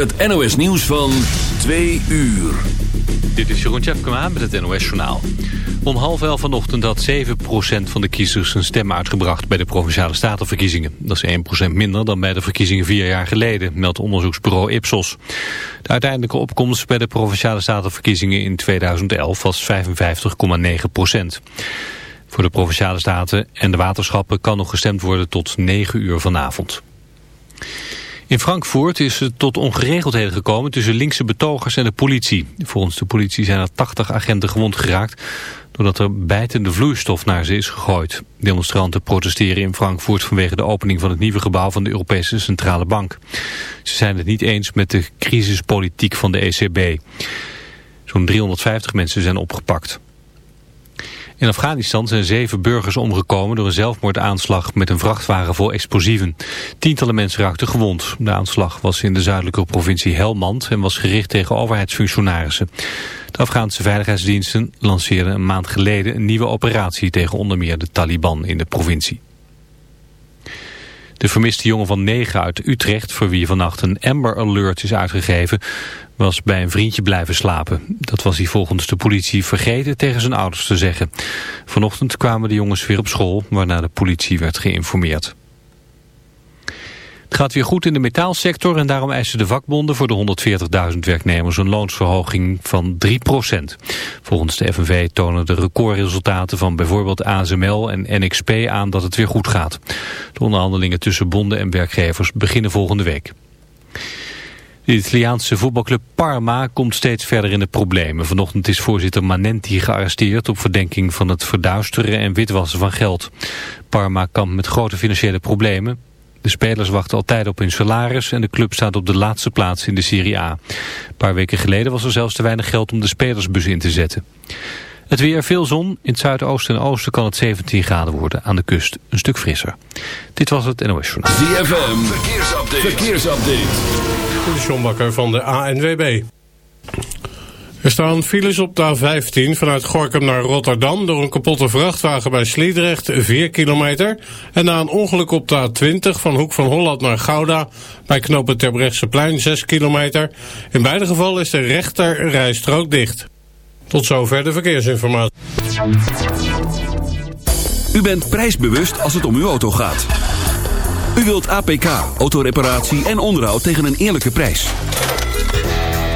Het NOS nieuws van 2 uur. Dit is Jeroen Tjepkema met het NOS Journaal. Om half elf vanochtend had 7% van de kiezers een stem uitgebracht bij de Provinciale Statenverkiezingen. Dat is 1% minder dan bij de verkiezingen vier jaar geleden, meldt onderzoeksbureau Ipsos. De uiteindelijke opkomst bij de Provinciale Statenverkiezingen in 2011 was 55,9%. Voor de Provinciale Staten en de waterschappen kan nog gestemd worden tot 9 uur vanavond. In Frankfurt is het tot ongeregeldheden gekomen tussen linkse betogers en de politie. Volgens de politie zijn er 80 agenten gewond geraakt doordat er bijtende vloeistof naar ze is gegooid. Demonstranten protesteren in Frankfurt vanwege de opening van het nieuwe gebouw van de Europese Centrale Bank. Ze zijn het niet eens met de crisispolitiek van de ECB. Zo'n 350 mensen zijn opgepakt. In Afghanistan zijn zeven burgers omgekomen door een zelfmoordaanslag met een vrachtwagen vol explosieven. Tientallen mensen raakten gewond. De aanslag was in de zuidelijke provincie Helmand en was gericht tegen overheidsfunctionarissen. De Afghaanse veiligheidsdiensten lanceerden een maand geleden een nieuwe operatie tegen onder meer de Taliban in de provincie. De vermiste jongen van negen uit Utrecht, voor wie vannacht een Amber Alert is uitgegeven, was bij een vriendje blijven slapen. Dat was hij volgens de politie vergeten tegen zijn ouders te zeggen. Vanochtend kwamen de jongens weer op school, waarna de politie werd geïnformeerd. Het gaat weer goed in de metaalsector en daarom eisen de vakbonden voor de 140.000 werknemers een loonsverhoging van 3%. Volgens de FNV tonen de recordresultaten van bijvoorbeeld ASML en NXP aan dat het weer goed gaat. De onderhandelingen tussen bonden en werkgevers beginnen volgende week. De Italiaanse voetbalclub Parma komt steeds verder in de problemen. Vanochtend is voorzitter Manenti gearresteerd op verdenking van het verduisteren en witwassen van geld. Parma kampt met grote financiële problemen. De spelers wachten altijd op hun salaris en de club staat op de laatste plaats in de Serie A. Een paar weken geleden was er zelfs te weinig geld om de spelersbus in te zetten. Het weer veel zon. In het zuidoosten en oosten kan het 17 graden worden. Aan de kust een stuk frisser. Dit was het NOS Journaal. ZFM, verkeersupdate. verkeersupdate. De Sjombakker van de ANWB. Er staan files op de A15 vanuit Gorkum naar Rotterdam... door een kapotte vrachtwagen bij Sliedrecht, 4 kilometer. En na een ongeluk op de A20 van Hoek van Holland naar Gouda... bij knopen Terbrechtseplein, 6 kilometer. In beide gevallen is de rechter rijstrook dicht. Tot zover de verkeersinformatie. U bent prijsbewust als het om uw auto gaat. U wilt APK, autoreparatie en onderhoud tegen een eerlijke prijs.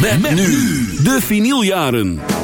Met, nu de vinyljaren.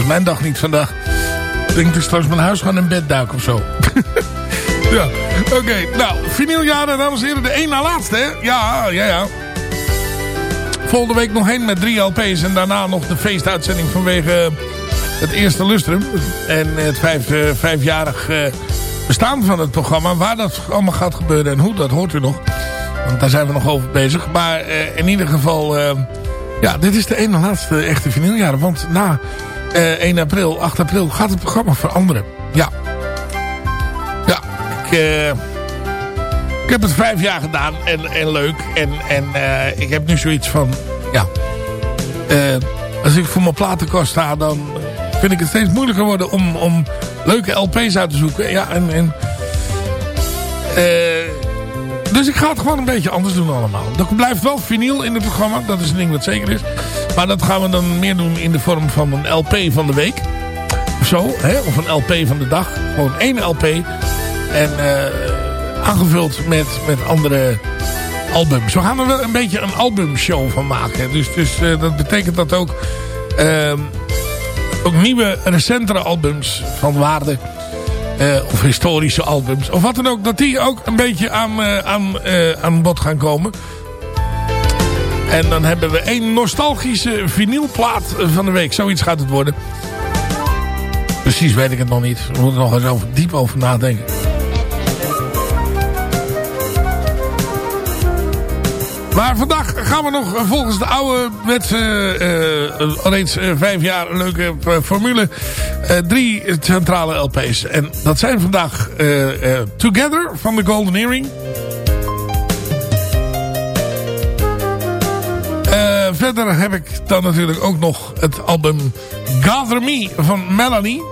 Al. mijn dag niet vandaag. Ik denk ik straks mijn huis gaan in bed duiken of zo. ja, oké. Nou, vinyljaren, dames en heren. De één na laatste, hè? Ja, ja, ja. Volgende week nog heen met drie LP's. En daarna nog de feestuitzending vanwege het eerste lustrum. En het vijf, uh, vijfjarig uh, bestaan van het programma. Waar dat allemaal gaat gebeuren en hoe, dat hoort u nog. Want daar zijn we nog over bezig. Maar uh, in ieder geval... ja, dit is de ene laatste echte vinyljaren. Want na 1 april, 8 april gaat het programma veranderen. Ja. Ja, ik... Ik heb het vijf jaar gedaan en, en leuk. En, en uh, ik heb nu zoiets van... Ja, uh, als ik voor mijn platenkast sta... dan vind ik het steeds moeilijker worden om, om leuke LP's uit te zoeken. Ja, en... en uh, dus ik ga het gewoon een beetje anders doen allemaal. Er blijft wel vinyl in het programma. Dat is een ding wat zeker is. Maar dat gaan we dan meer doen in de vorm van een LP van de week. Of zo. Hè? Of een LP van de dag. Gewoon één LP. En... Uh, aangevuld met, met andere albums. We gaan er wel een beetje een albumshow van maken. Dus, dus uh, dat betekent dat ook, uh, ook nieuwe, recentere albums van waarde... Uh, of historische albums, of wat dan ook... dat die ook een beetje aan, aan, aan bod gaan komen. En dan hebben we één nostalgische vinylplaat van de week. Zoiets gaat het worden. Precies weet ik het nog niet. We moeten nog eens over, diep over nadenken. Maar vandaag gaan we nog volgens de oude met uh, uh, vijf jaar leuke formule. drie centrale LP's. En dat zijn vandaag Together van de Golden Earring. Verder heb ik dan natuurlijk ook nog het album Gather Me van Melanie.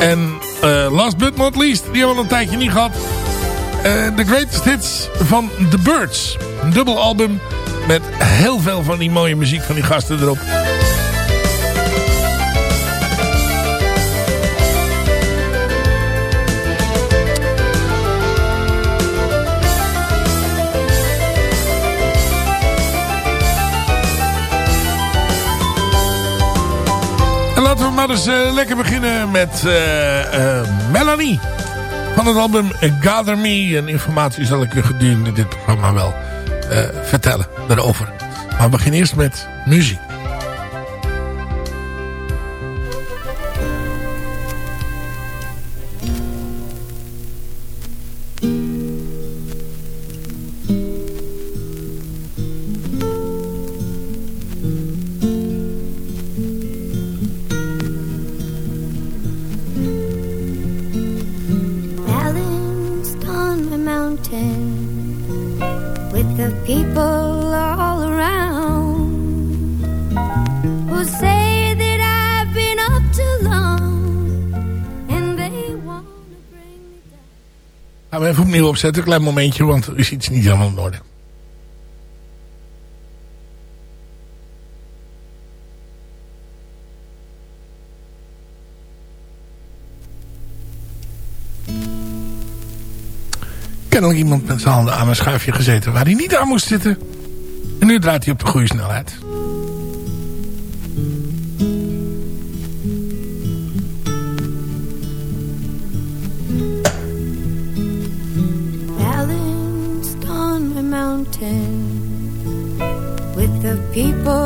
En last but not least, die hebben we al een tijdje niet gehad. De uh, Greatest Hits van The Birds. Een dubbel album met heel veel van die mooie muziek van die gasten erop. Laten we uh, lekker beginnen met uh, Melanie van het album Gather Me. En informatie zal ik u gedurende dit programma wel vertellen daarover. Maar we beginnen eerst met muziek. Opzetten. Een klein momentje, want er is iets niet helemaal in orde. Kennelijk iemand met zijn handen aan een schuifje gezeten waar hij niet aan moest zitten. En nu draait hij op de goede snelheid. With the people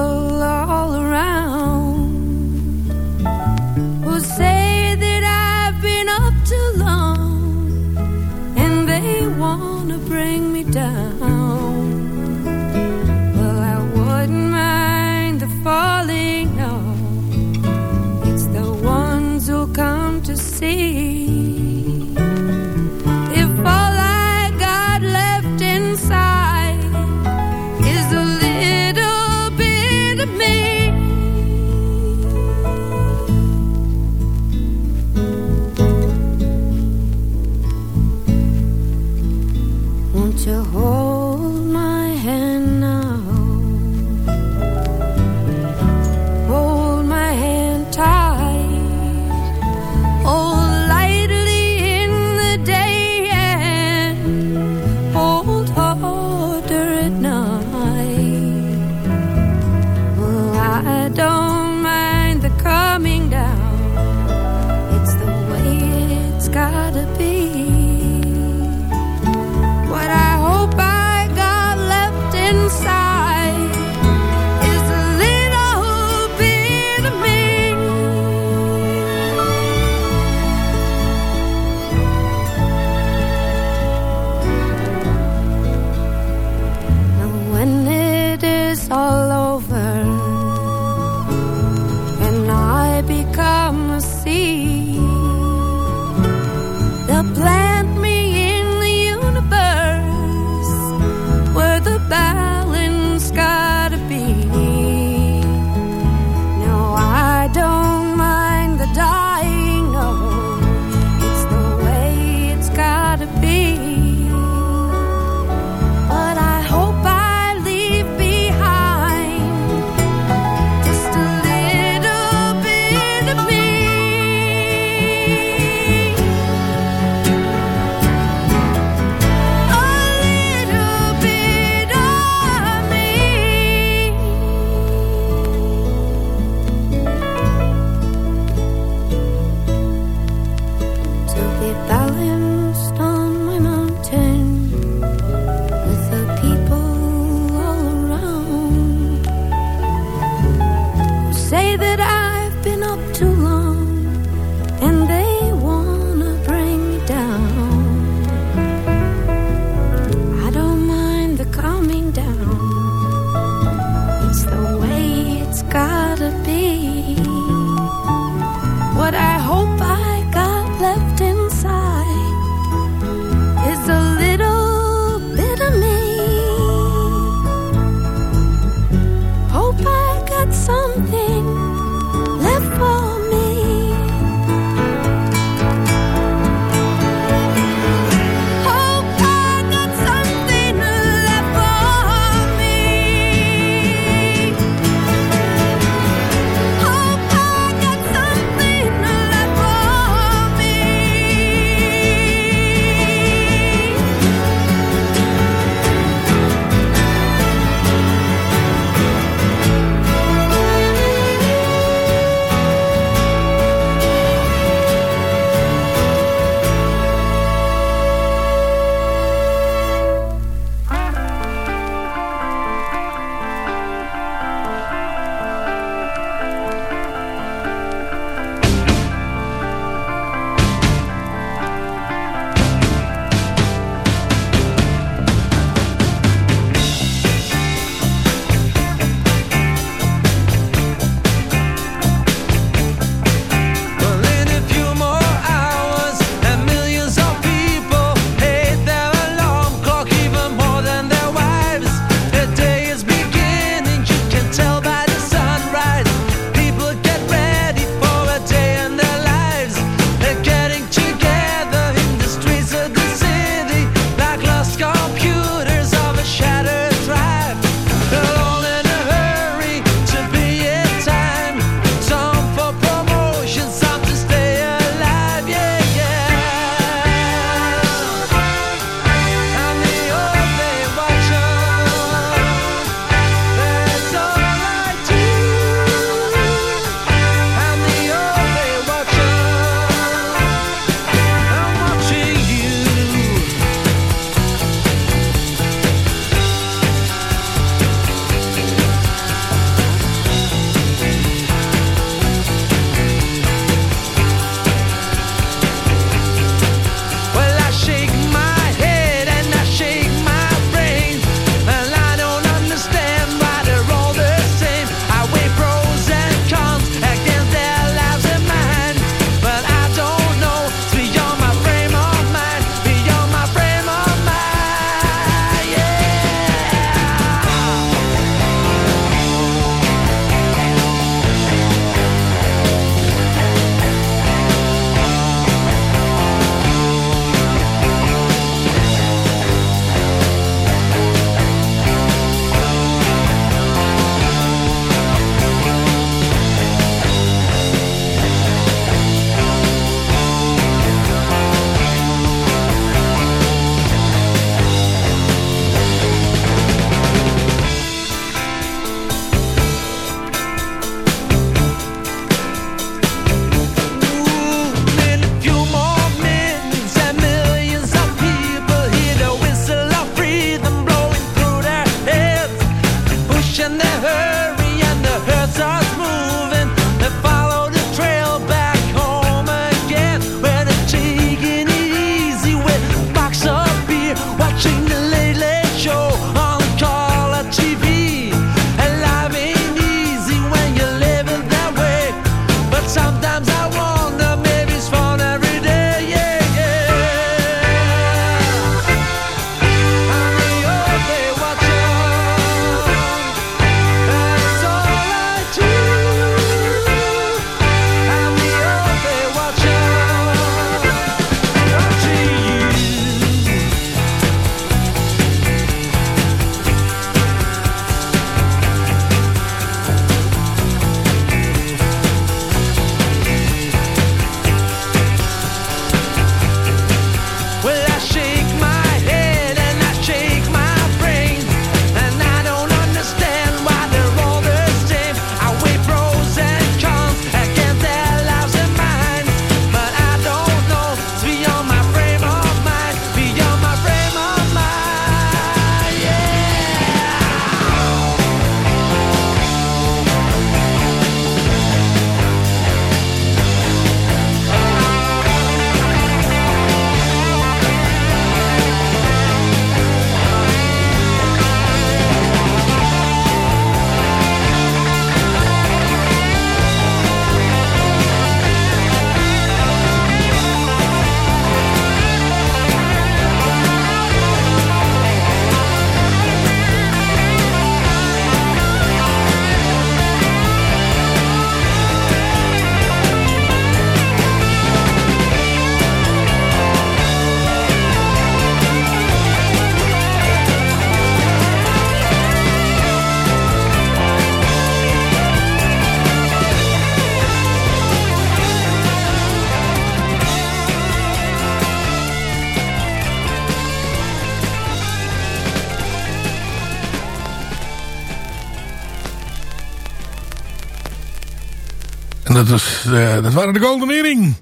dat, uh, dat waren de Golden Earring.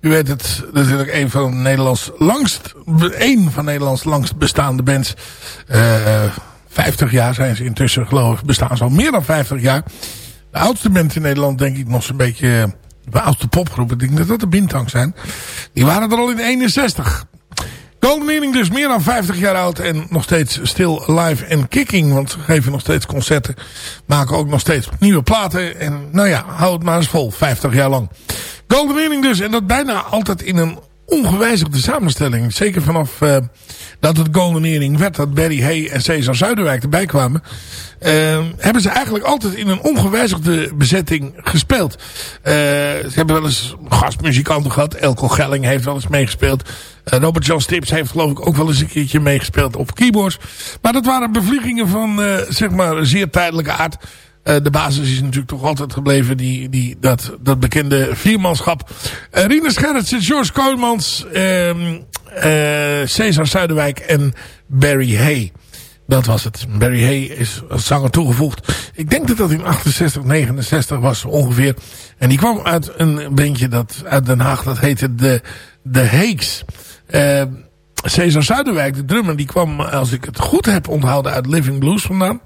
U weet het, natuurlijk een van Nederlands langst, een van Nederlands langst bestaande bands. Uh, 50 jaar zijn ze intussen, geloof ik, bestaan ze al meer dan 50 jaar. De oudste band in Nederland, denk ik, nog zo'n beetje... De oudste popgroep, ik denk dat dat de Bintang zijn. Die waren er al in 61. Golden Earring dus meer dan 50 jaar oud en nog steeds still live en kicking. Want ze geven nog steeds concerten, maken ook nog steeds nieuwe platen. En nou ja, hou het maar eens vol, 50 jaar lang. Golden Earring dus, en dat bijna altijd in een ongewijzigde samenstelling. Zeker vanaf uh, dat het Golden Earring werd, dat Barry Hay en Cesar Zuiderwijk erbij kwamen. Uh, hebben ze eigenlijk altijd in een ongewijzigde bezetting gespeeld. Uh, ze hebben wel eens gastmuzikanten gehad. Elko Gelling heeft wel eens meegespeeld. Robert John Stips heeft geloof ik ook wel eens een keertje meegespeeld op keyboards. Maar dat waren bevliegingen van zeg maar zeer tijdelijke aard. Uh, de basis is natuurlijk toch altijd gebleven die, die, dat, dat bekende viermanschap. Uh, Rinus Gerritsen, George Koolmans, uh, Cesar Zuiderwijk en Barry Hay. Dat was het. Barry Hay is als zanger toegevoegd. Ik denk dat dat in 68, 69 was ongeveer. En die kwam uit een bandje dat, uit Den Haag. Dat heette de, de Heeks. Cesar Zuiderwijk, de drummer, die kwam, als ik het goed heb onthouden, uit Living Blues vandaan.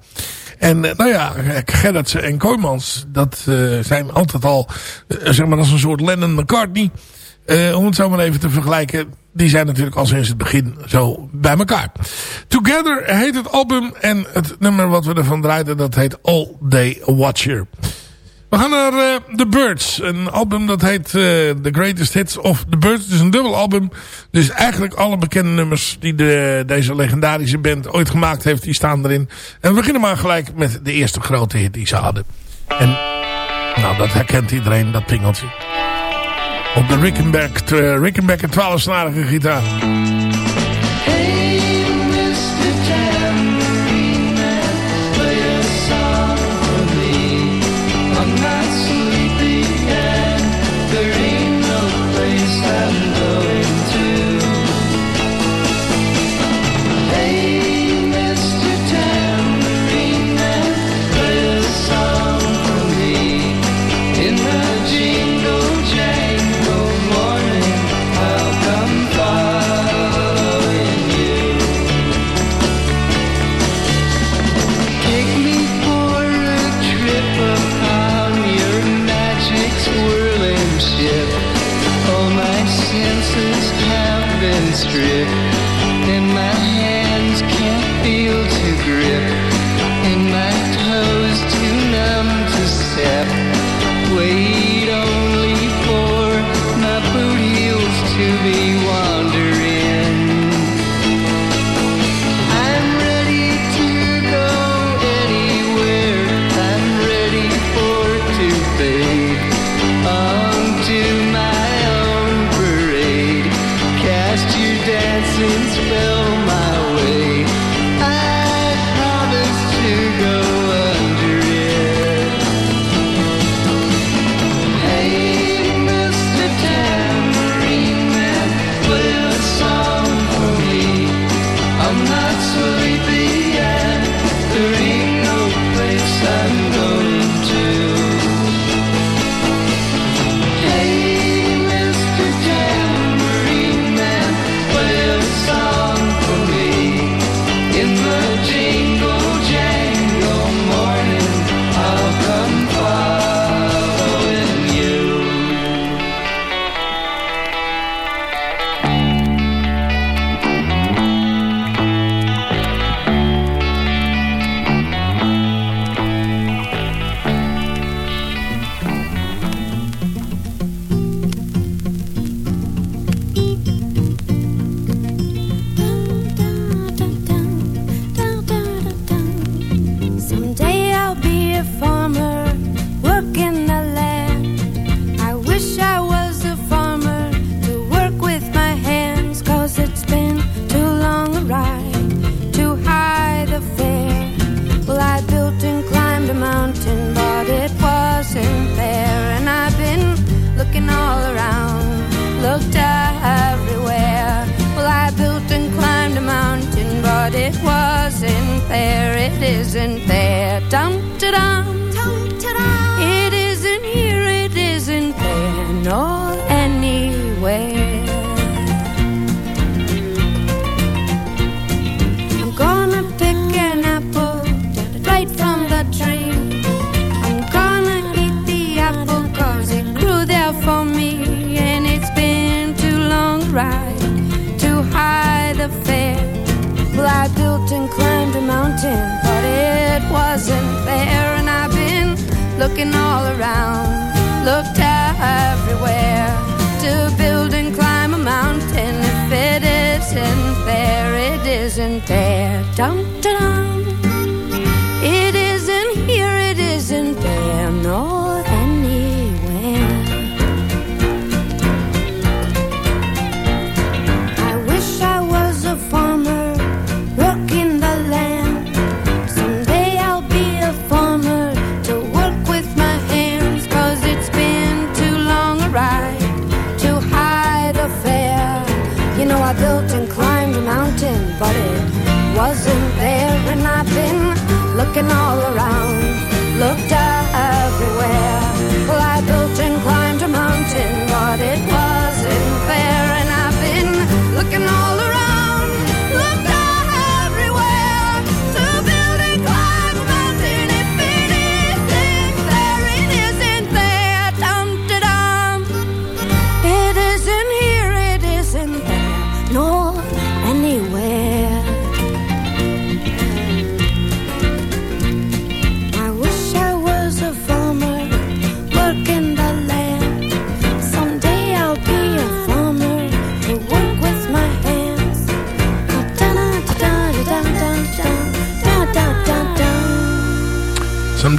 En eh, nou ja, Gerritsen en Kooijmans, dat uh, zijn altijd al, uh, zeg maar, als een soort Lennon McCartney. om het zo maar even te vergelijken. Die zijn natuurlijk al sinds het begin zo bij elkaar. Together heet het album. En het nummer wat we ervan draaiden, dat heet All Day Watcher. We gaan naar uh, The Birds. Een album dat heet uh, The Greatest Hits of The Birds. Het is een dubbel album. Dus eigenlijk alle bekende nummers die de, deze legendarische band ooit gemaakt heeft, die staan erin. En we beginnen maar gelijk met de eerste grote hit die ze hadden. En nou, dat herkent iedereen, dat pingeltje. Op de Rickenbacker, uh, Rickenbacker 12-snarige gitaar. Looking all around, looked everywhere to build and climb a mountain. If it isn't there, it isn't there. Dum dum. Looking all around, looked everywhere.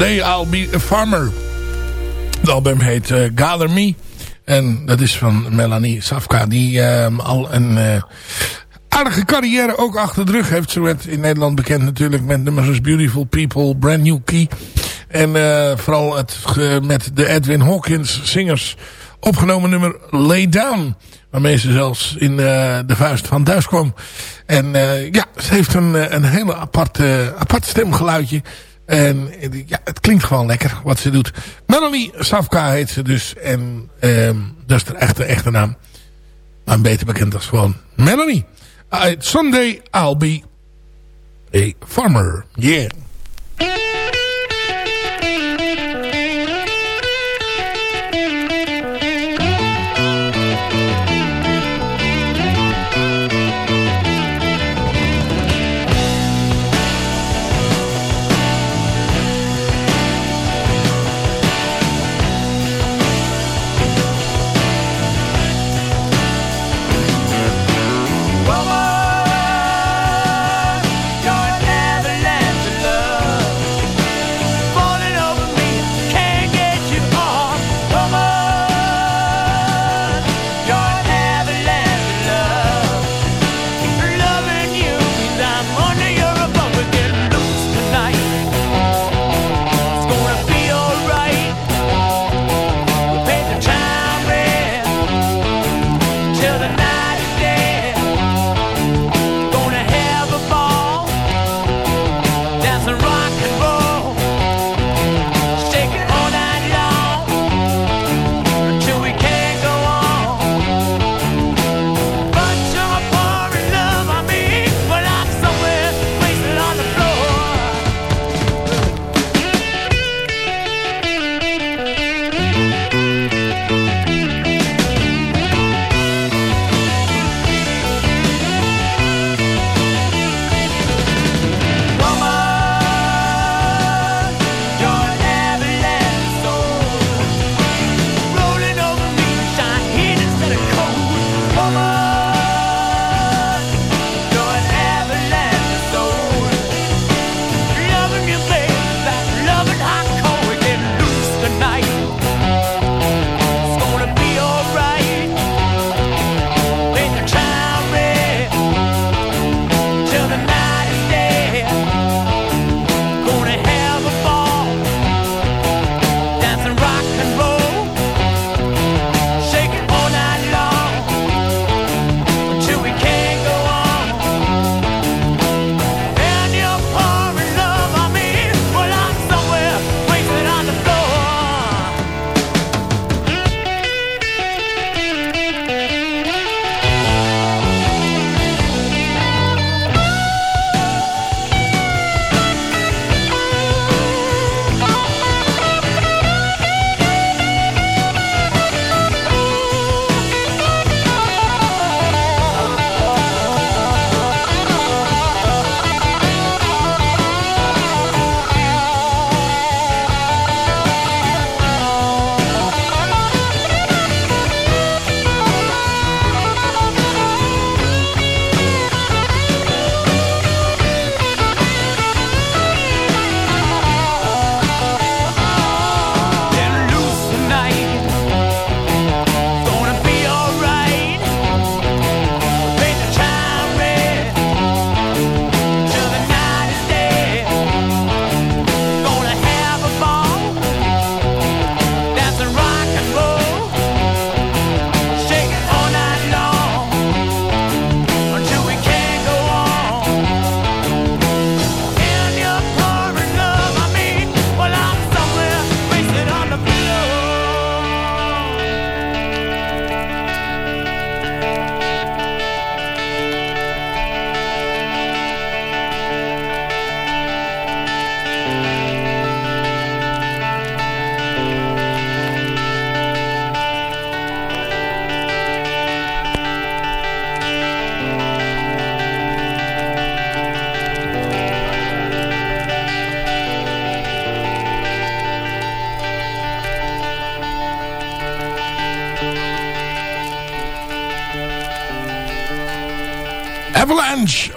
Someday I'll be a farmer. Het album heet eh, Gather Me. En dat is van Melanie Safka. Die ehm, al een eh, aardige carrière ook achter de rug heeft. Ze werd in Nederland bekend natuurlijk met nummers als Beautiful People, Brand New Key. En eh, vooral het, met de Edwin Hawkins zingers opgenomen nummer Lay Down. Waarmee ze zelfs in de vuist van thuis kwam. En ja, ze heeft een, een hele apart, eh, apart stemgeluidje. En eh, ja, het klinkt gewoon lekker wat ze doet. Melanie Safka heet ze dus. En ehm, dat is de echte, echte naam. Maar beter bekend als gewoon Melanie. Sunday I'll be a farmer. Yeah.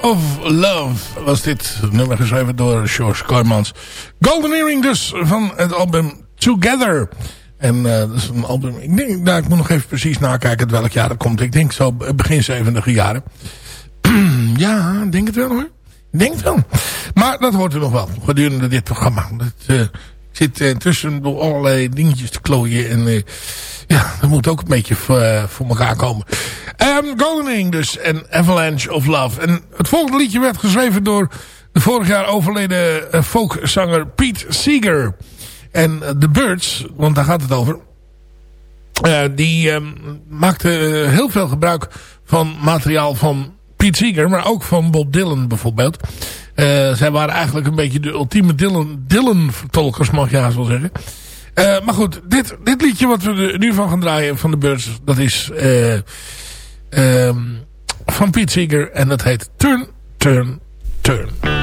Of Love was dit nummer geschreven door George Kooijmans. Golden Earring dus van het album Together. En uh, dat is een album, ik denk, nou, ik moet nog even precies nakijken welk jaar dat komt. Ik denk zo begin 70 jaren. ja, denk het wel hoor. Ik denk het wel. Maar dat hoort u nog wel gedurende dit programma. Uh, zit uh, tussen door allerlei dingetjes te klooien. En uh, ja, dat moet ook een beetje voor, voor elkaar komen. Um, dus. En Avalanche of Love. En het volgende liedje werd geschreven door de vorig jaar overleden uh, folkzanger Pete Seeger. En The Birds, want daar gaat het over. die um, maakte heel veel gebruik van materiaal van Pete Seeger, maar ook van Bob Dylan bijvoorbeeld. Uh, zij waren eigenlijk een beetje de ultieme Dylan, Dylan vertolkers, mag je haast wel zeggen. Uh, maar goed, dit, dit liedje wat we er nu van gaan draaien van de Birds, dat is uh, van Pete Seeger en dat heet Turn, Turn, Turn.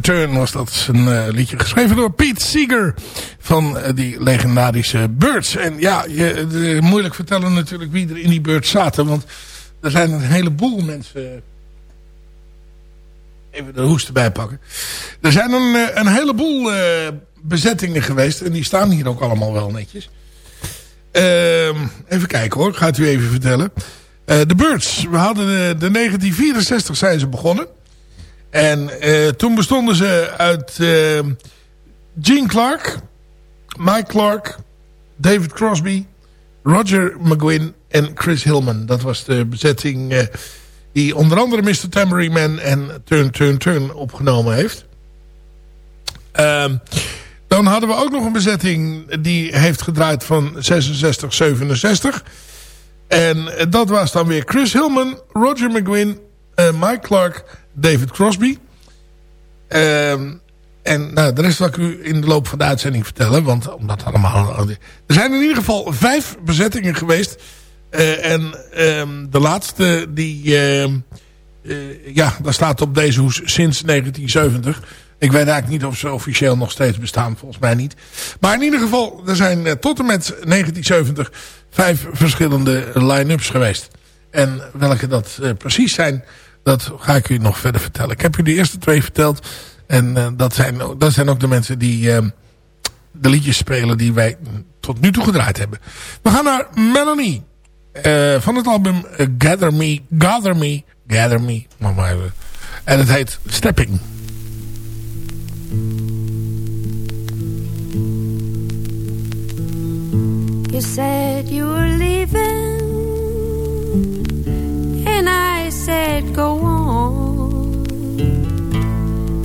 Turn, was dat. Een uh, liedje geschreven door Pete Seeger van uh, die legendarische Birds. En ja, je, moeilijk vertellen natuurlijk wie er in die Birds zaten. Want er zijn een heleboel mensen even de hoest erbij pakken. Er zijn een, eh, een heleboel eh, bezettingen geweest. En die staan hier ook allemaal wel netjes. Ehm, even kijken hoor, ik ga het u even vertellen. Eh de Birds, we hadden de, de 1964 zijn ze begonnen. En eh, toen bestonden ze uit eh, Gene Clark, Mike Clark, David Crosby, Roger McGuinn en Chris Hillman. Dat was de bezetting eh, die onder andere Mr. Tambourine Man en Turn Turn Turn opgenomen heeft. Ehm, dan hadden we ook nog een bezetting die heeft gedraaid van 66, 67. En dat was dan weer Chris Hillman, Roger McGuinn, Mike Clark, David Crosby. Ehm, en nou, de rest zal ik u in de loop van de uitzending vertellen. Want omdat allemaal... Er zijn in ieder geval vijf bezettingen geweest. Eh, en ehm, de laatste die... ehm, eh, ja, daar staat op deze hoes sinds 1970. Ik weet eigenlijk niet of ze officieel nog steeds bestaan. Volgens mij niet. Maar in ieder geval, er zijn eh, tot en met 1970 vijf verschillende line-ups geweest. En welke dat precies zijn, dat ga ik u nog verder vertellen. Ik heb u de eerste twee verteld. En eh, dat, zijn, dat zijn ook de mensen die eh, de liedjes spelen die wij tot nu toe gedraaid hebben. We gaan naar Melanie. eh, van het album eh, Gather Me, Gather Me, Gather Me. Maar. En het heet Stepping. You said you were leaving, and I said, Go on.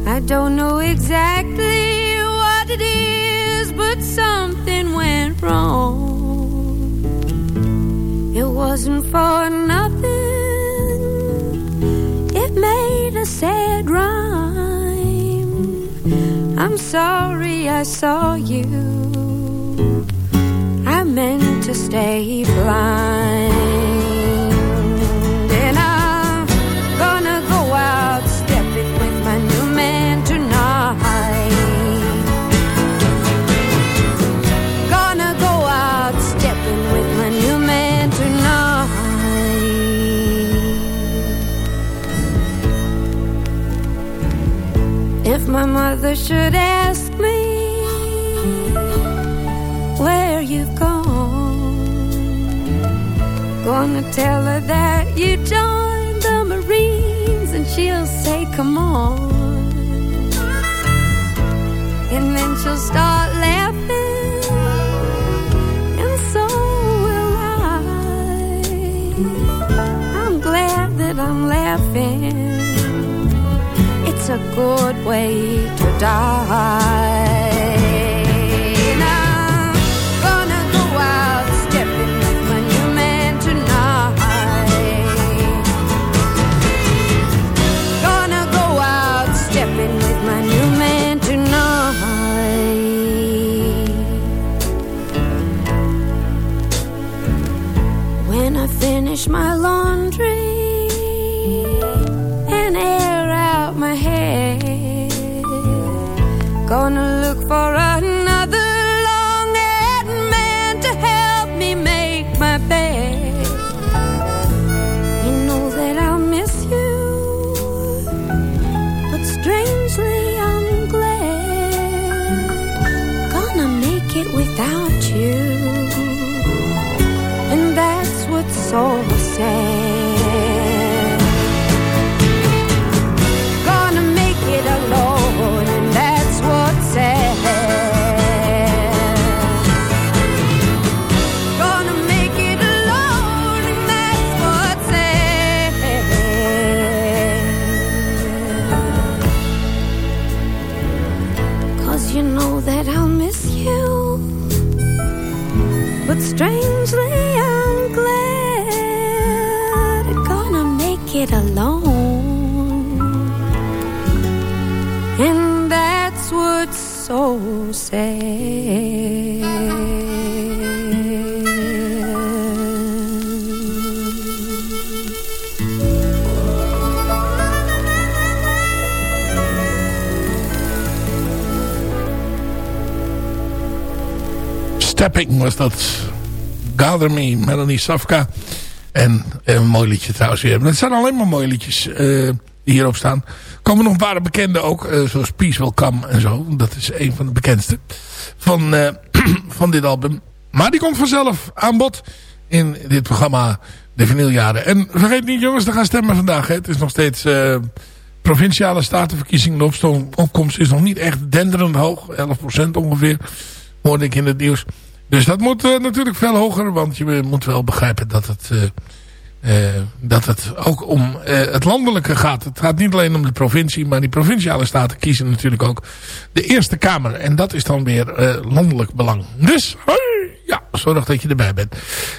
I don't know exactly what it is, but something went wrong. It wasn't for nothing, it made a sad rhyme. I'm sorry I saw you. I meant to stay blind. My mother should ask me where you've gone. Gonna tell her that you joined the Marines, and she'll say, Come on. And then she'll start laughing, and so will I. I'm glad that I'm laughing. A good way to die. That's what's so And that's what's so sad. Stepping was dat. Gather Me, Melanie Safka. En een mooi liedje trouwens weer. Het zijn alleen maar mooie liedjes. eh, hierop staan. komen nog een paar bekende ook. eh, zoals Peace Will Come en zo. Dat is een van de bekendste van, eh, van dit album. Maar die komt vanzelf aan bod in dit programma De Vinyljaren. En vergeet niet jongens, te gaan stemmen vandaag. Hè. Het is nog steeds eh, provinciale statenverkiezingen. De opkomst is nog niet echt denderend hoog. 11% ongeveer, hoorde ik in het nieuws. Dus dat moet natuurlijk veel hoger. Want je moet wel begrijpen dat het... eh, dat het ook om eh, het landelijke gaat. Het gaat niet alleen om de provincie, maar die provinciale staten kiezen natuurlijk ook de Eerste Kamer. En dat is dan weer eh, landelijk belang. Dus, ja, zorg dat je erbij bent.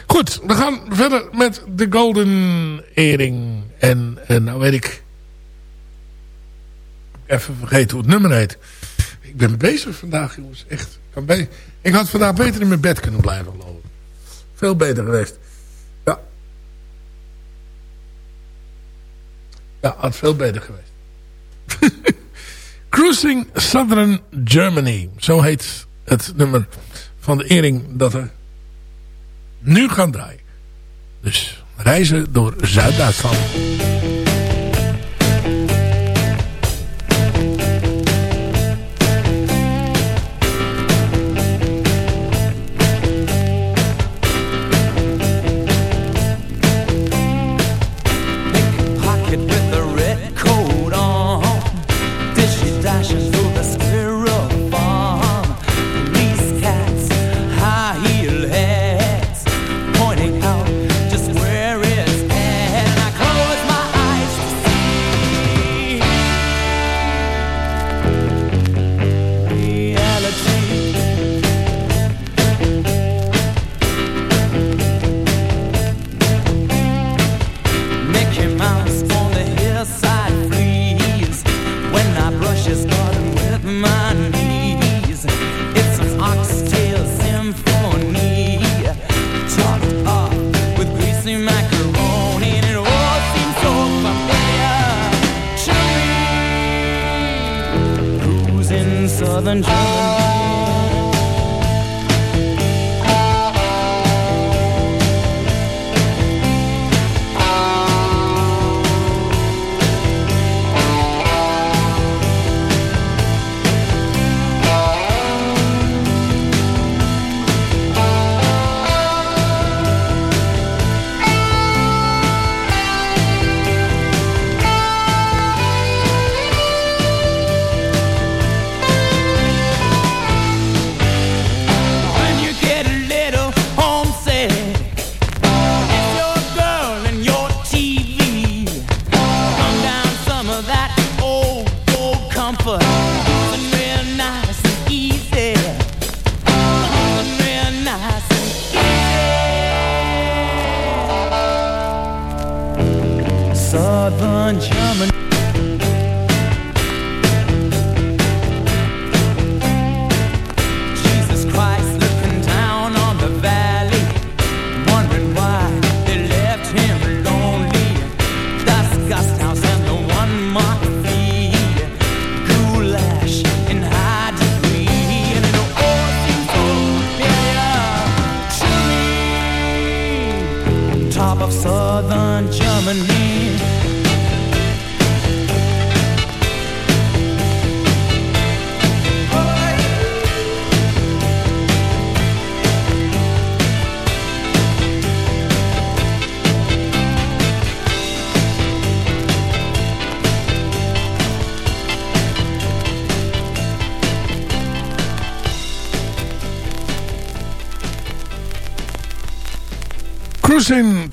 Goed, we gaan verder met de Golden Earring. En nou weet ik... Even vergeten hoe het nummer heet. Ik ben bezig vandaag, jongens. Echt. Ik, had vandaag beter in mijn bed kunnen blijven, ik. Veel beter geweest. Ja, had veel beter geweest. Cruising Southern Germany. Zo heet het nummer van de Ering dat er nu gaan draaien. Dus reizen door Zuid-Duitsland.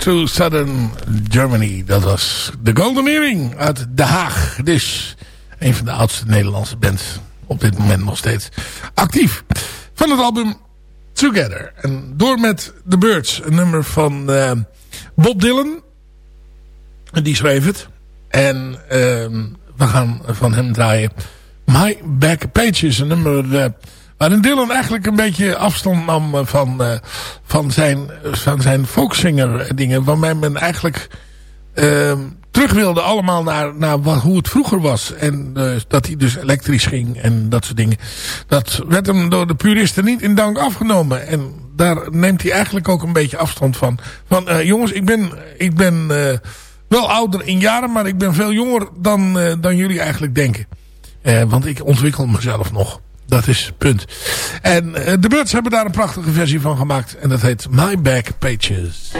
To Southern Germany. Dat was de Golden Earring uit Den Haag. Dus een van de oudste Nederlandse bands. Op dit moment nog steeds actief. Van het album Together. En door met The Birds. Een nummer van eh, Bob Dylan. Die schreef het. En ehm, we gaan van hem draaien. My Back Pages. Een nummer... eh, Waarin Dylan eigenlijk een beetje afstand nam eh, van, eh, van zijn, van zijn folksinger eh, dingen. Waarmee men eigenlijk uh, terug wilde allemaal naar, naar wat, hoe het vroeger was. En uh, dat hij dus elektrisch ging en dat soort dingen. Dat werd hem door de puristen niet in dank afgenomen. En daar neemt hij eigenlijk ook een beetje afstand van. Van jongens, ik ben... Ik ben wel ouder in jaren, maar ik ben veel jonger dan, dan jullie eigenlijk denken. want ik ontwikkel mezelf nog. Dat is punt. En eh, de Birds hebben daar een prachtige versie van gemaakt. En dat heet My Back Pages.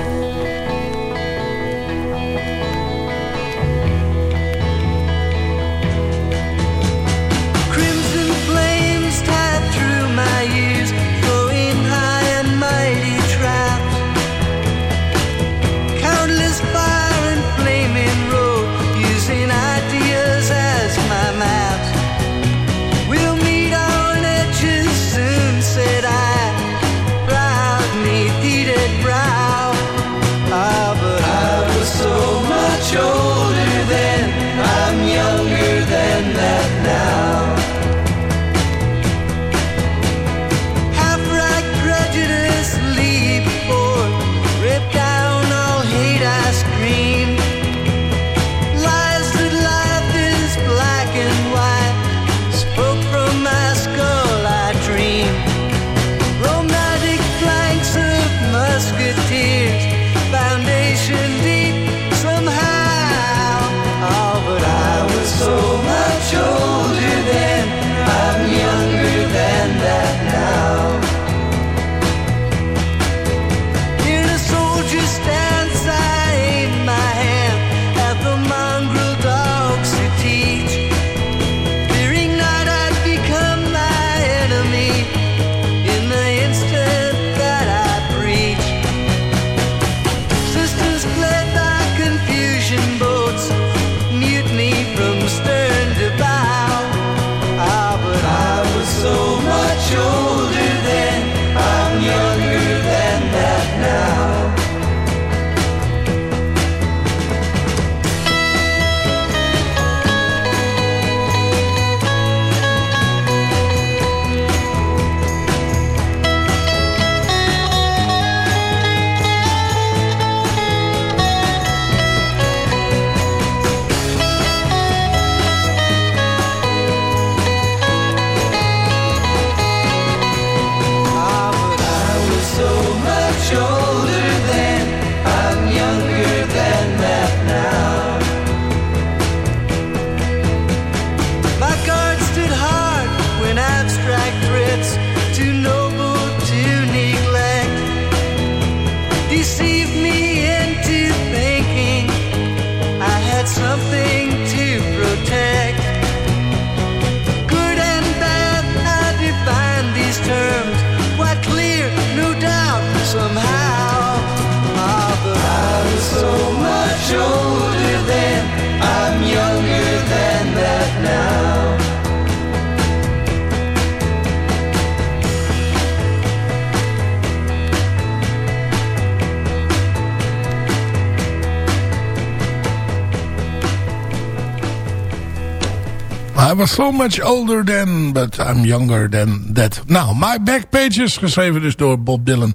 so much older than, but I'm younger than that. Nou, My Back Pages, geschreven dus door Bob Dylan.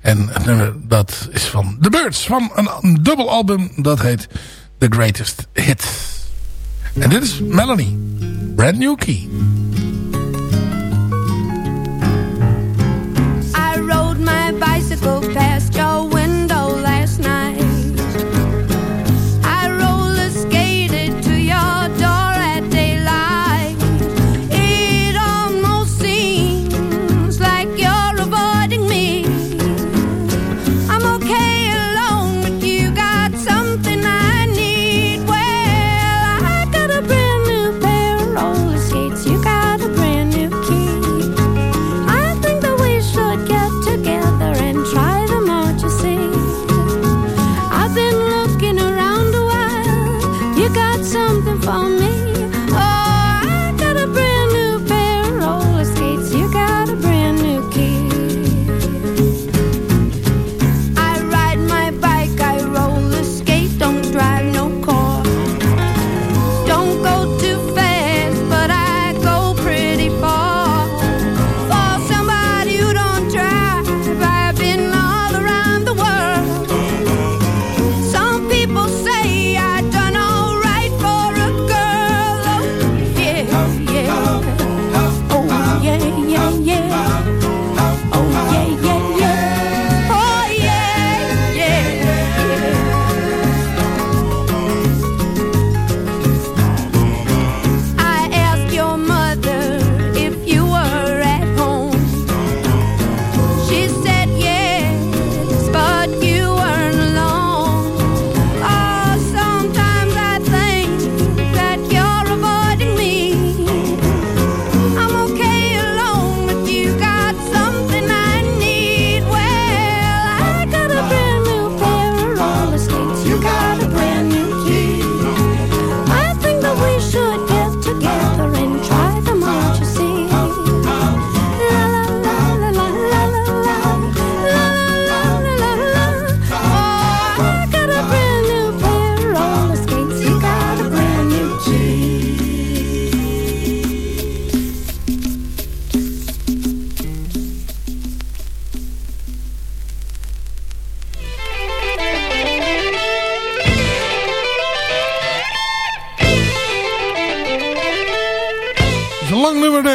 En dat is van The Birds, van een, dubbel album, dat heet The Greatest Hits. En dit is Melanie, Brand New Key. I rode my bicycle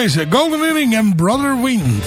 deze. Golden Earring en Brother Wind.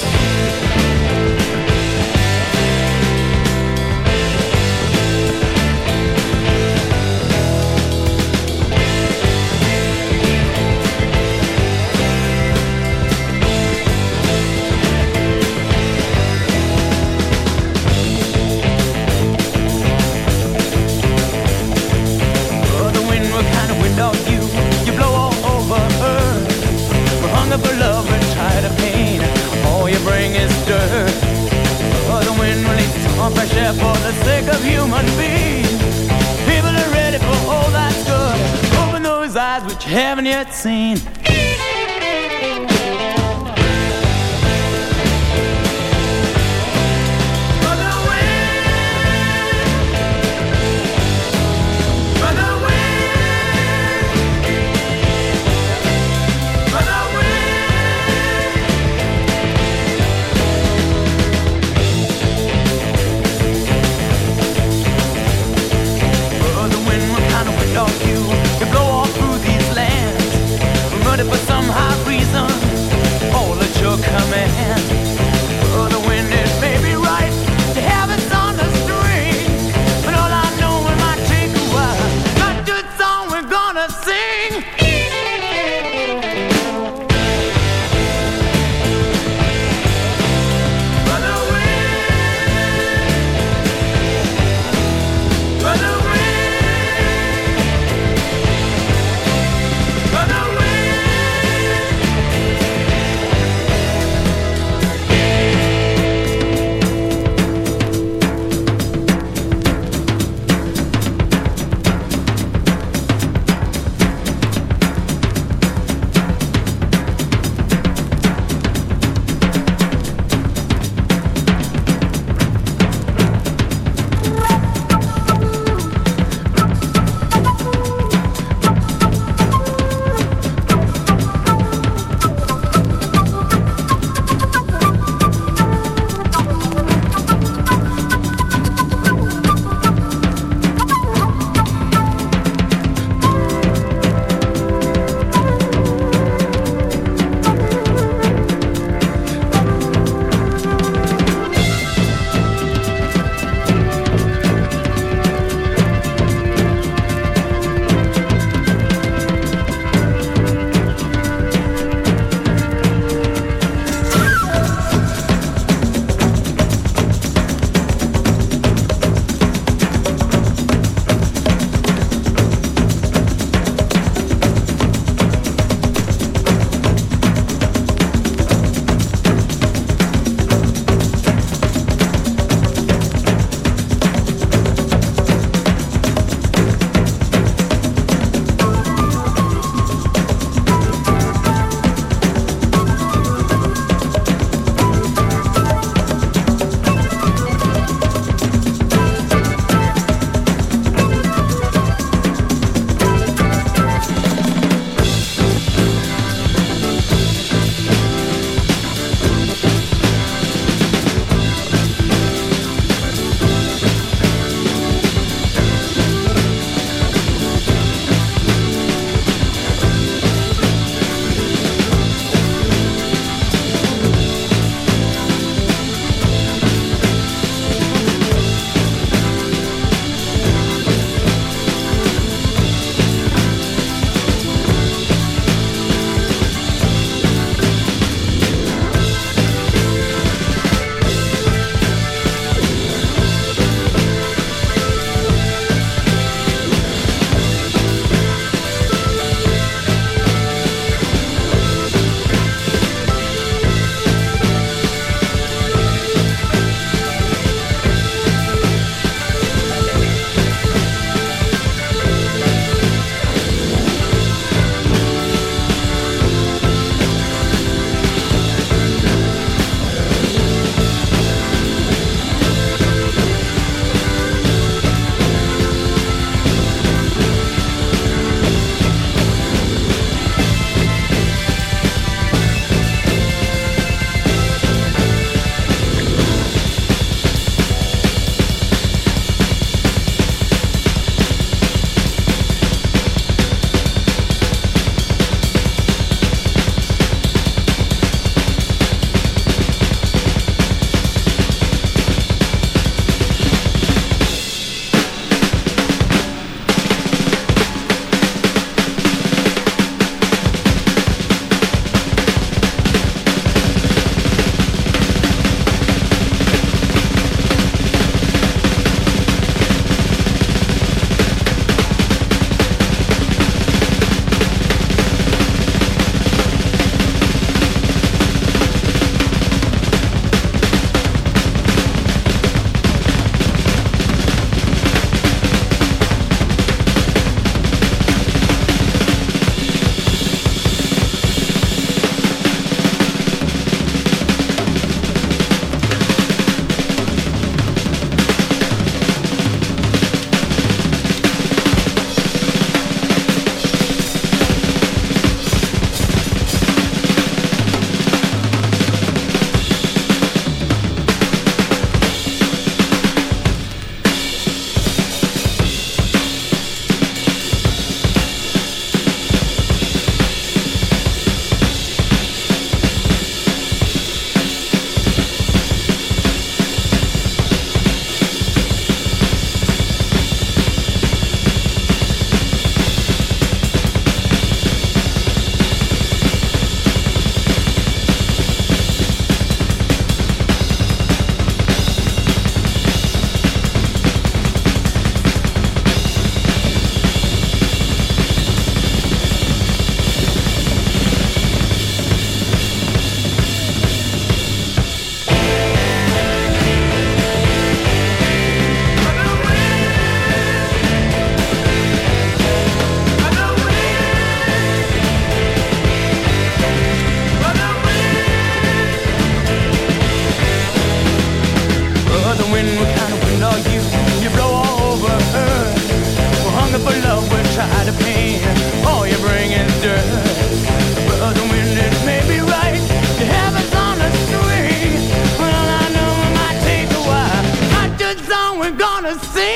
Song we're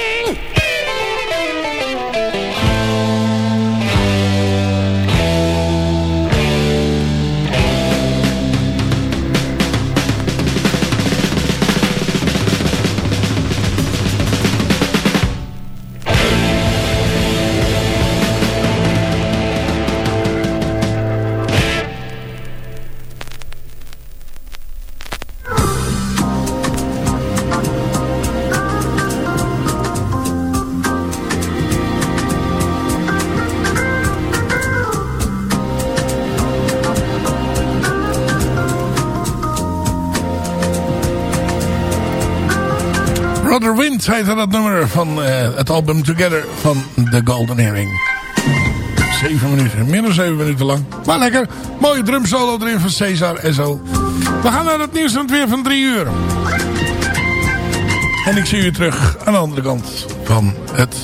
heette dat nummer van eh, het album Together van The Golden Earring. Zeven minuten, meer dan zeven minuten lang. Maar lekker, mooie drumsolo erin van Cesar en zo. We gaan naar het nieuws van het weer van drie uur. En ik zie u terug aan de andere kant van het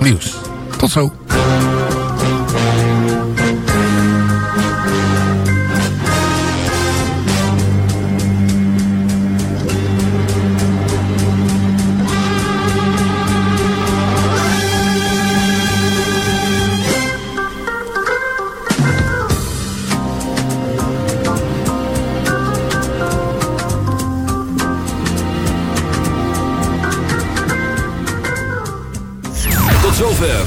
nieuws. Tot zo.